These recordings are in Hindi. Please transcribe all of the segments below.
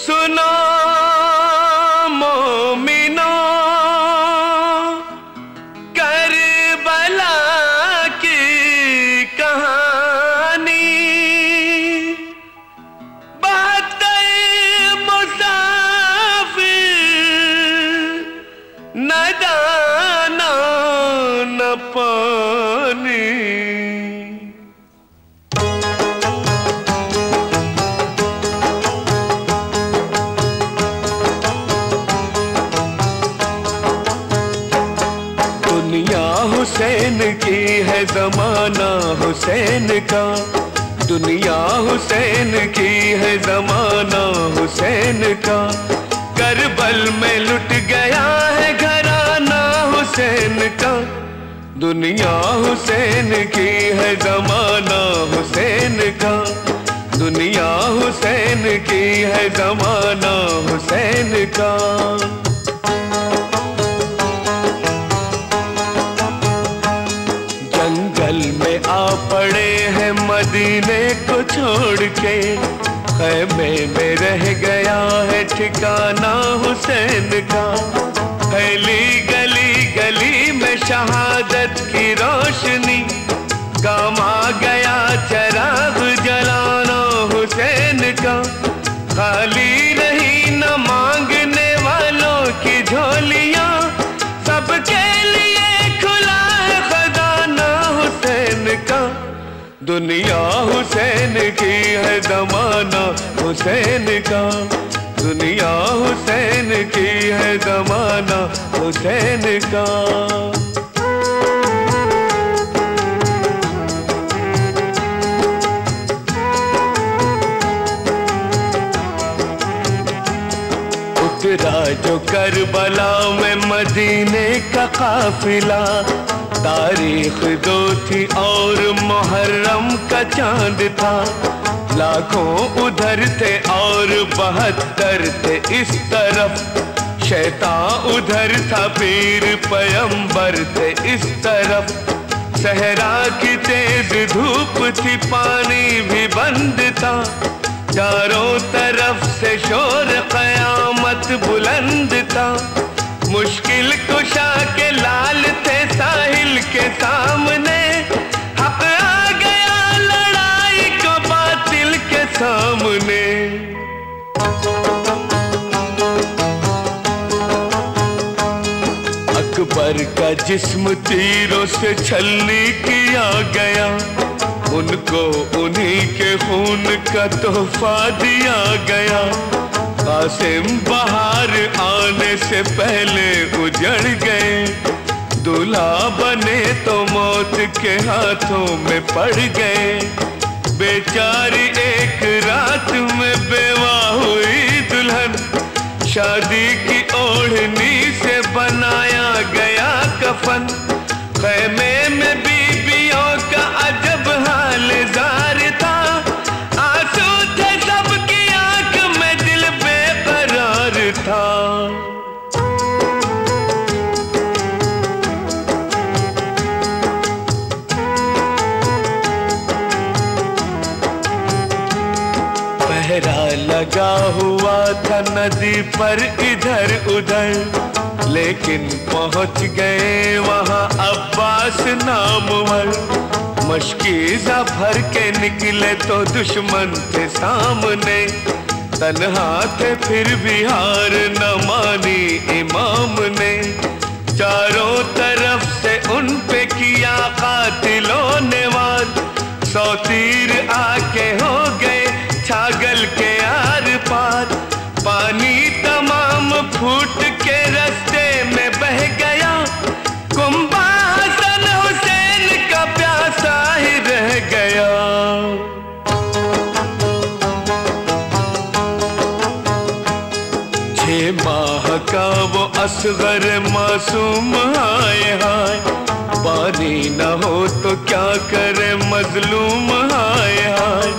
सुनो दुनिया हुसैन की है जमाना हुसैन का। दुनिया हुसैन की है जमाना हुसैन का। करबल में लुट गया है घराना हुसैन का। दुनिया हुसैन की है जमाना हुसैन का। दुनिया हुसैन की है जमाना हुसैन का। छोड़ के खैमे में रह गया है ठिकाना हुसैन का। फैली गली गली में शहादत की रोशनी काम दुनिया हुसैन की है जमाना हुसैन का। दुनिया हुसैन की है जमाना हुसैन का। उतरा जो करबला में मदीने का काफिला। तारीख दो थी और मुहर्रम का चाँद था। लाखों उधर थे और बहत्तर थे इस तरफ़। शैता उधर था, पीर पयंबर थे इस तरफ़। सहरा की तेज धूप थी, पानी भी बंद था। चारों तरफ़ से शोर कयामत बुलंद था। मुश्किल कुशा के लाल थे साहिल के सामने। हक आ गया लड़ाई को बातिल के सामने। अकबर का जिस्म तीरों से छलनी किया गया। उनको उन्हीं के खून का तोहफा दिया गया। कासिम बाहर आने से पहले उजड़ गए। दूल्हा बने तो मौत के हाथों में पड़ गए। बेचारी एक रात में बेवा हुई दुल्हन। शादी की ओढ़नी से बनाया गया कफन। खैमे लगा हुआ था नदी पर इधर उधर। लेकिन पहुँच गए वहाँ अब्बास नामवर मशकीजा भर के निकले तो दुश्मन थे सामने। तन्हा थे फिर भी हार न मानी इमाम फूट के रास्ते में बह गया। कुंभा हसन हुसैन का प्यासा ही रह गया। छह माह का वो असगर मासूम हाय हाय। पानी न हो तो क्या करे मजलूम हाय हाय।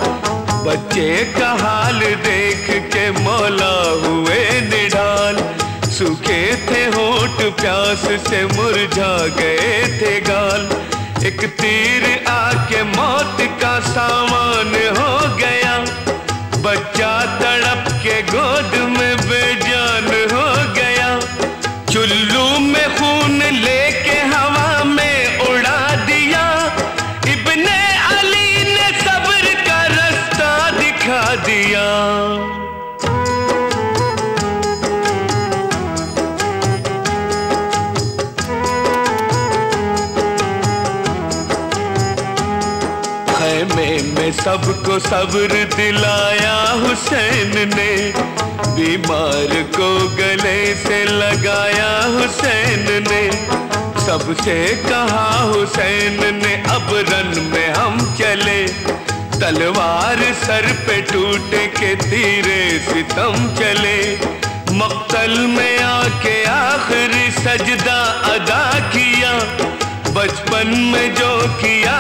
बच्चे का हाल देख के मौला हुए सूखे थे होठ, प्यास से मुरझा गए थे गाल। एक तीर आके मौत का सामान हो सबको सब्र दिलाया हुसैन ने। बीमार को गले से लगाया हुसैन ने। सबसे कहा हुसैन ने, अब रन में हम चले। तलवार सर पे टूटे के तीरे सितम चले। मक्तल में आके आखिरी सजदा अदा किया। बचपन में जो किया